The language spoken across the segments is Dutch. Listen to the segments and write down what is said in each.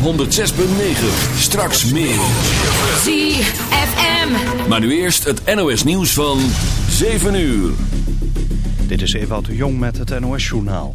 op 106.9. Straks meer. ZFM. Maar nu eerst het NOS nieuws van 7 uur. Dit is Ewout de Jong met het NOS-journaal.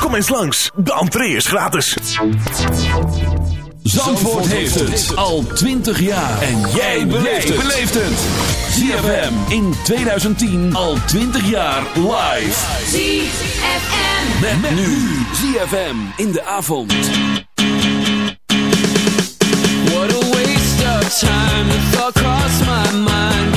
Kom eens langs, de entree is gratis. Zandvoort heeft het al 20 jaar. En jij beleeft het. ZFM in 2010 al 20 jaar live. ZFM. Met, met nu ZFM in de avond. What a waste of time. The thought crossed my mind,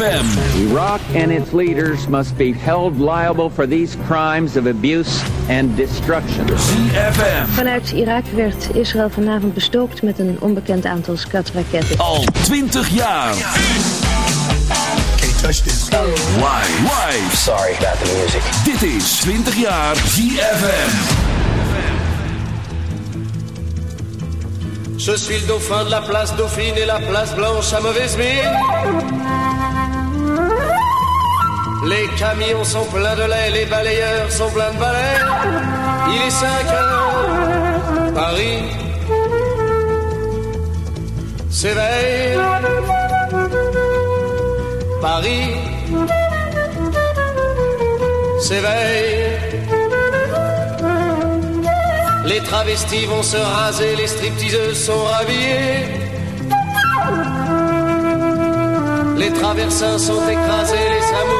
ZFM. Iraq and its leaders must be held liable for these crimes of abuse and destruction. ZFM. Vanuit Irak werd Israël vanavond bestookt met een onbekend aantal skatraketten. Al 20 jaar. Live. Live. Sorry about the music. Dit is 20 jaar ZFM. Je suis le dauphin de la place Dauphine et la place Blanche à mauvaise mine. Les camions sont pleins de lait, les balayeurs sont pleins de balais. Il est 5 heures, Paris s'éveille. Paris s'éveille. Les travestis vont se raser, les stripteaseuses sont rhabillées. Les traversins sont écrasés, les amoureux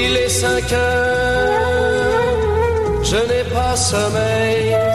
Il est 5 heures, je n'ai pas sommeil.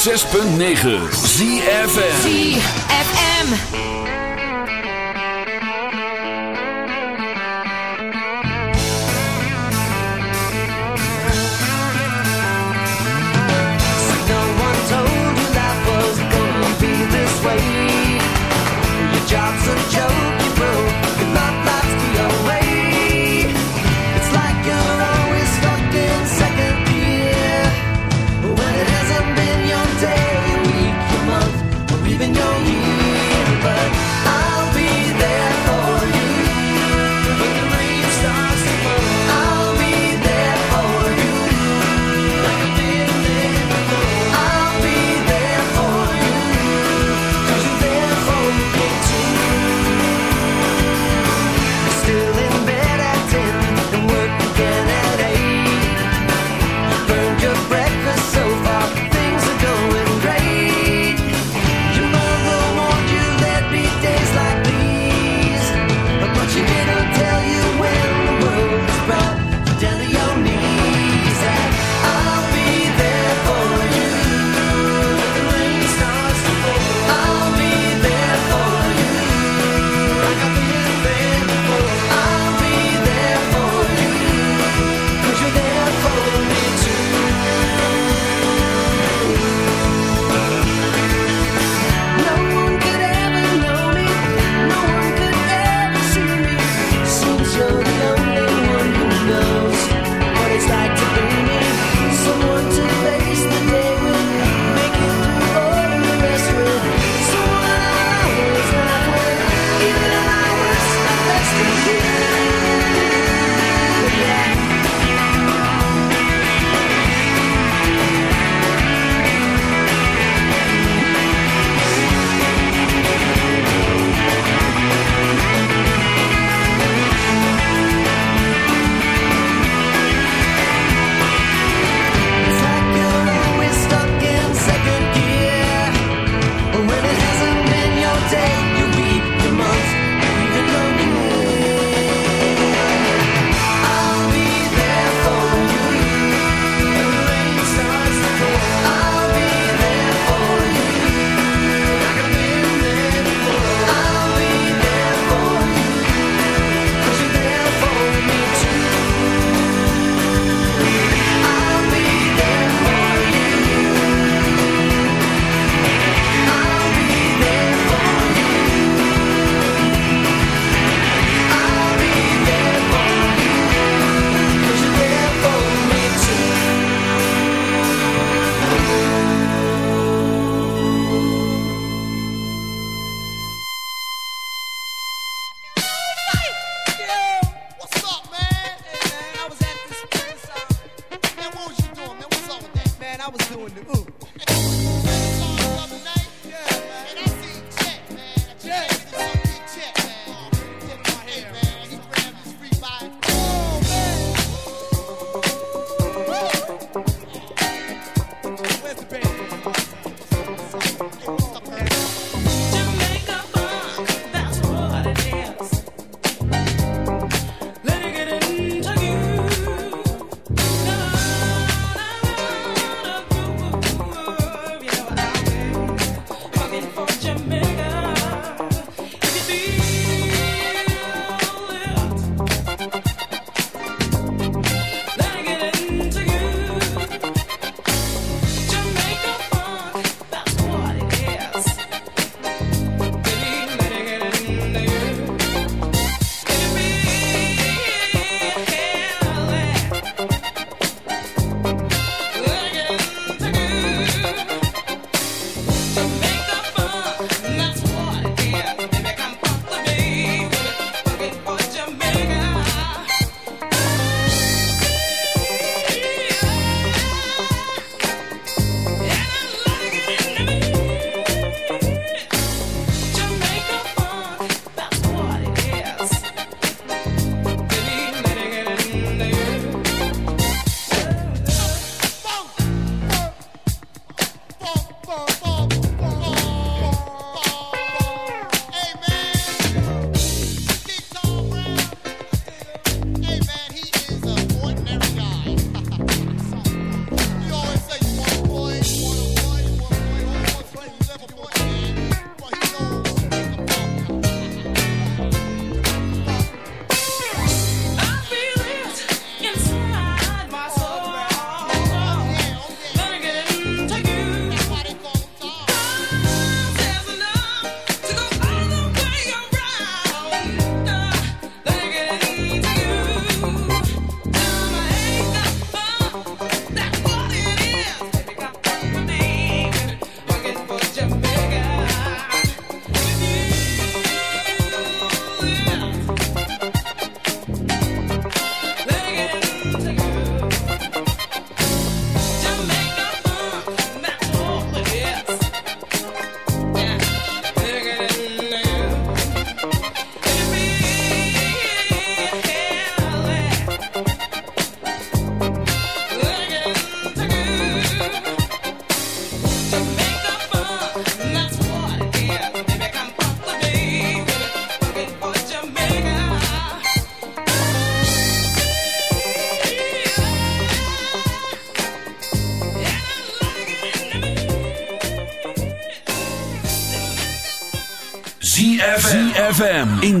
106.9 ZFM.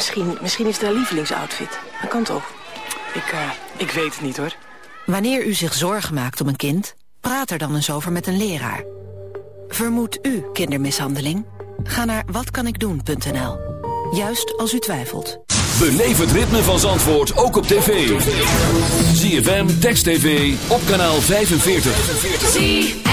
misschien, misschien is het een lievelingsoutfit. Dat kan toch? Ik, eh, ik weet het niet, hoor. Wanneer u zich zorgen maakt om een kind, praat er dan eens over met een leraar. Vermoedt u kindermishandeling? Ga naar watkanikdoen.nl. Juist als u twijfelt. Beleef het ritme van Zandvoort ook op tv. ZFM, Text TV, op kanaal 45.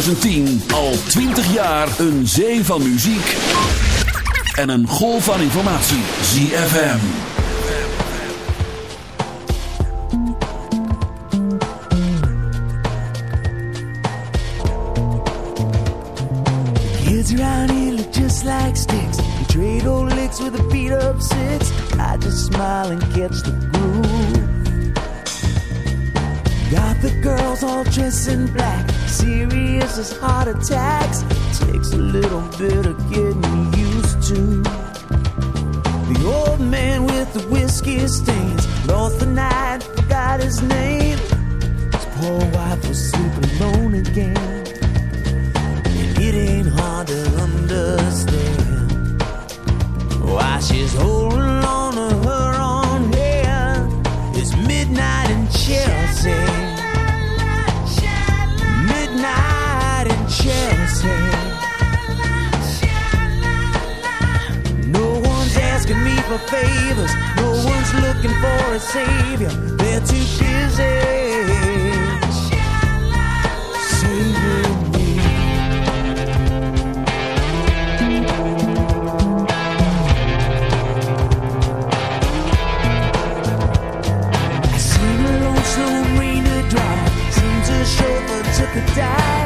2010 al 20 jaar een zee van muziek en een golf van informatie. ZFM. Kids around here look just like sticks. We trade old licks with a beat up six. I just smile and catch the groove. Got the girls all dressed in black. causes heart attacks. Takes a little bit of believers. No one's looking for a savior. They're too busy. chauffeur took a dive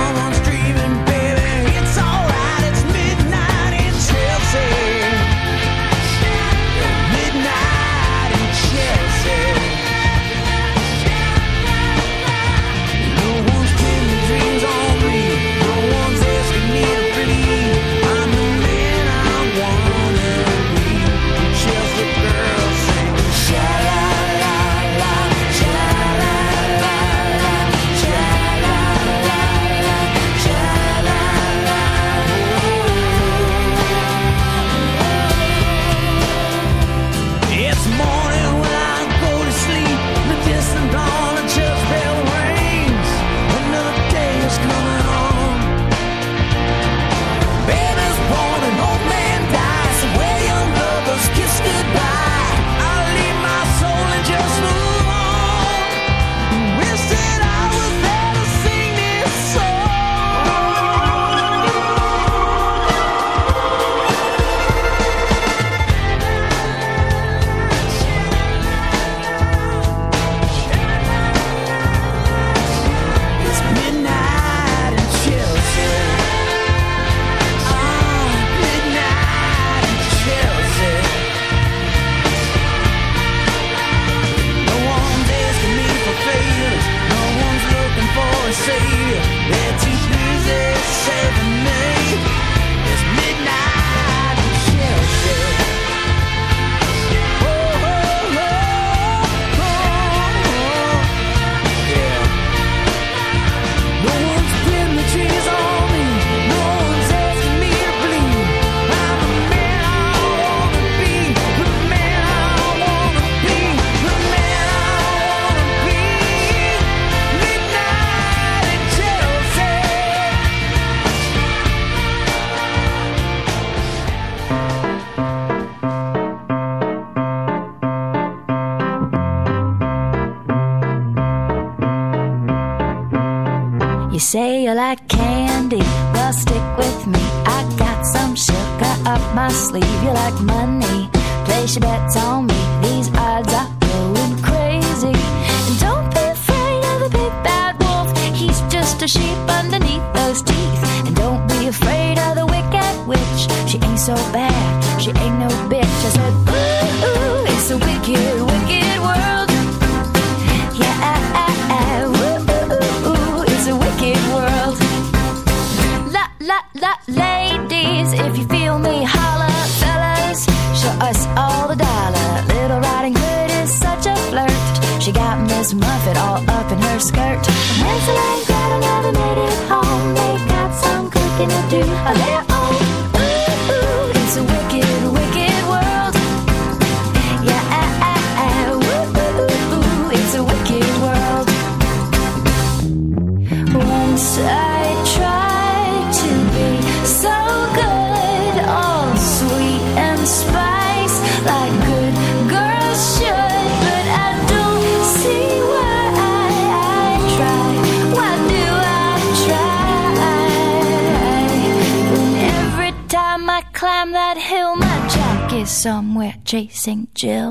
chasing Jill.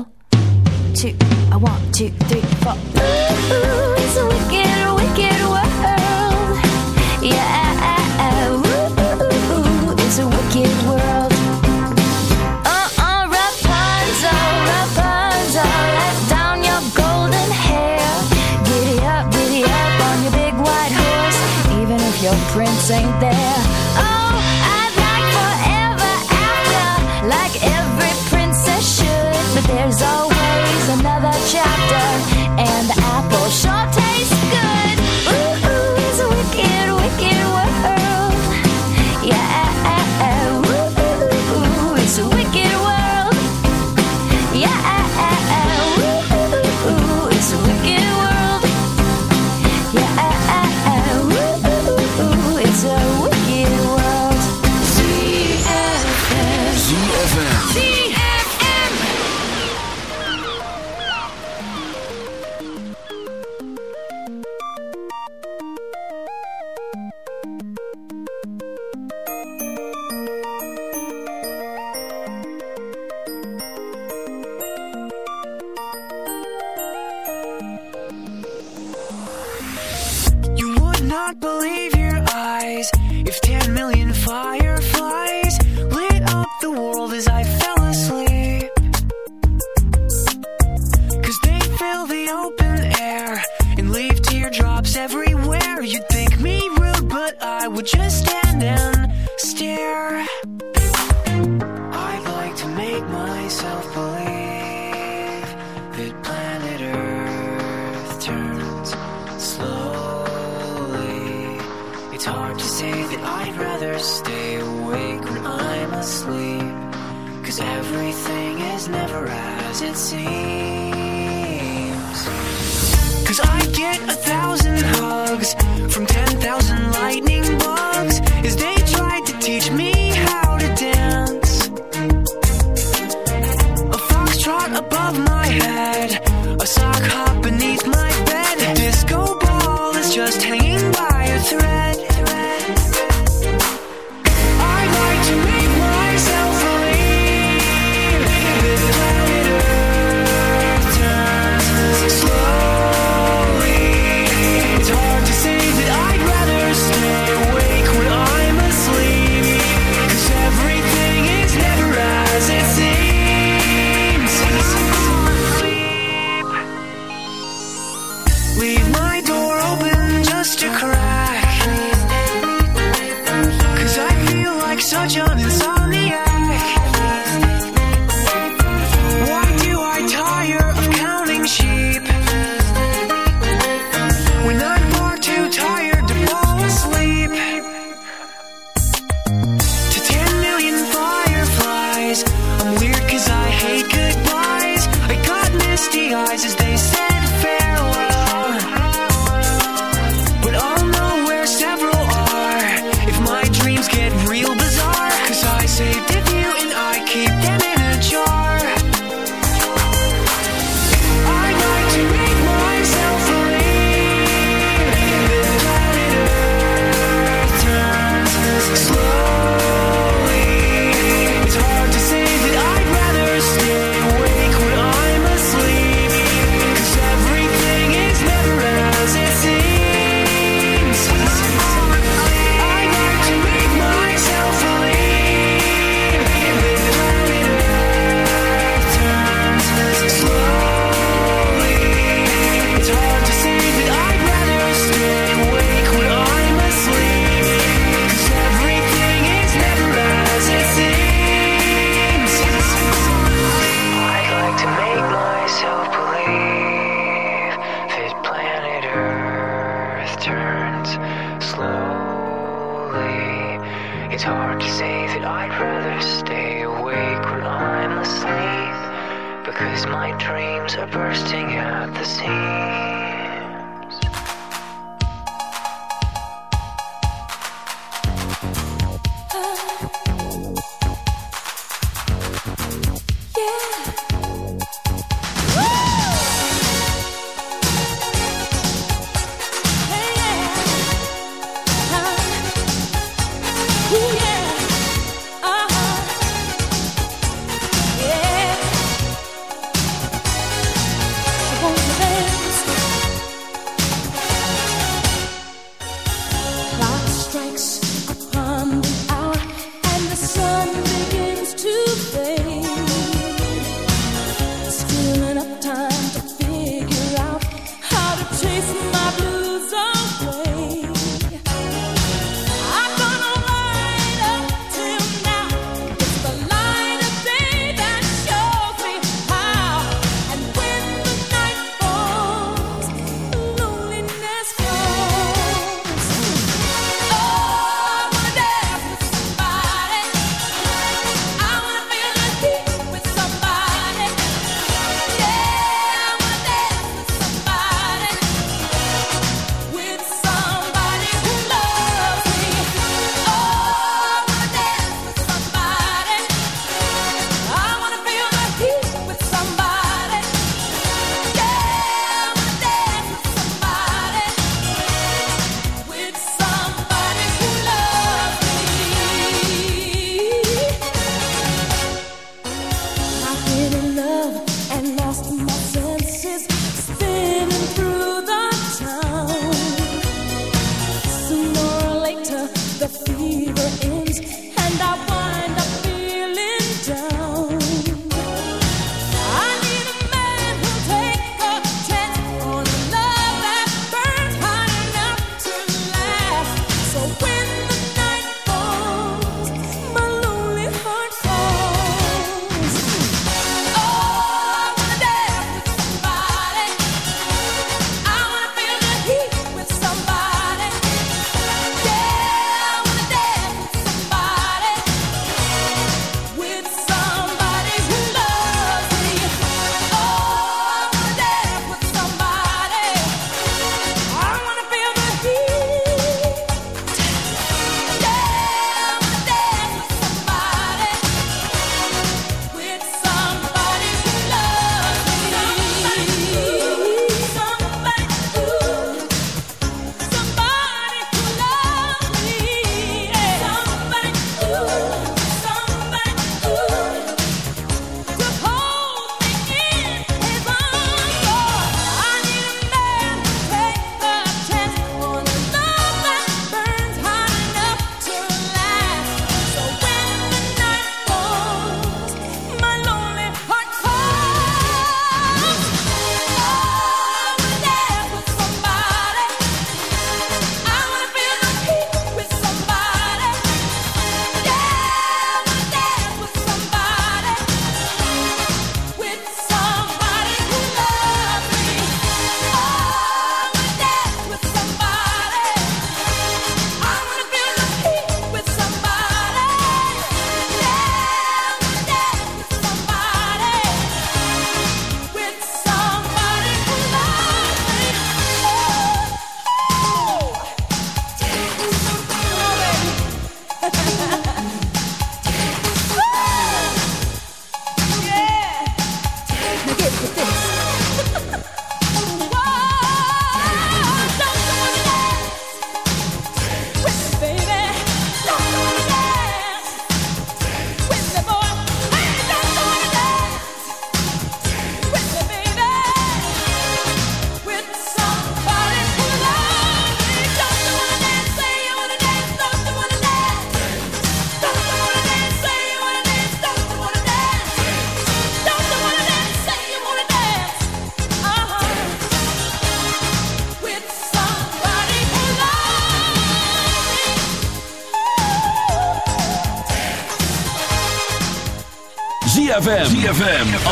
Leave my door